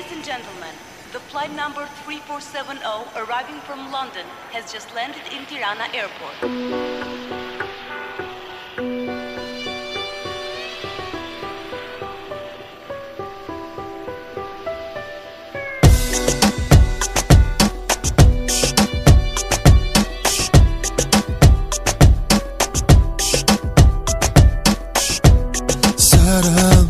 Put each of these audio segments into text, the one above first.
Ladies and gentlemen, the flight number 3470 arriving from London has just landed in Tirana Airport. Sara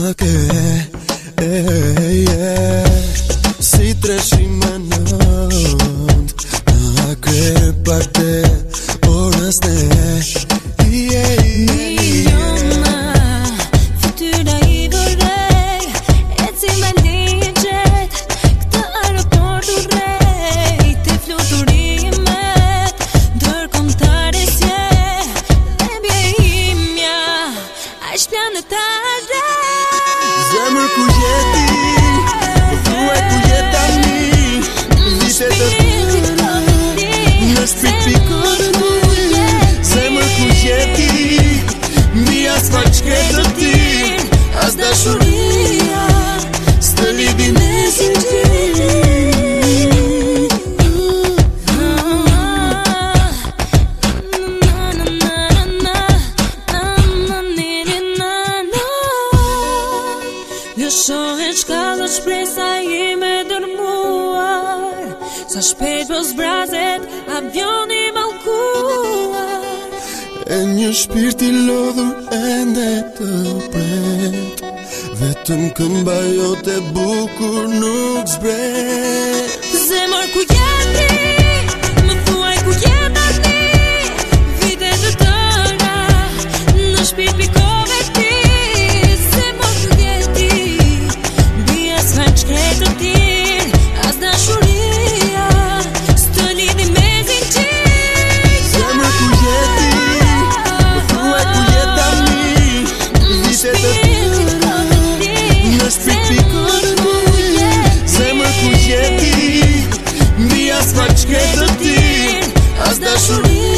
nada que ver. Eh, yeah. Si tres y nada que parte, horas de. Este Fizemos colhete, vou é colhete a mim. Visita Në shohet shka dhe shpresa jime dërmuar Sa shpejt për zbrazet i malkuar E një shpirti lodhur ende të pret. Vetëm këmba jo të bukur nuk zbret. Zemër ku jeti të ti. As dashurin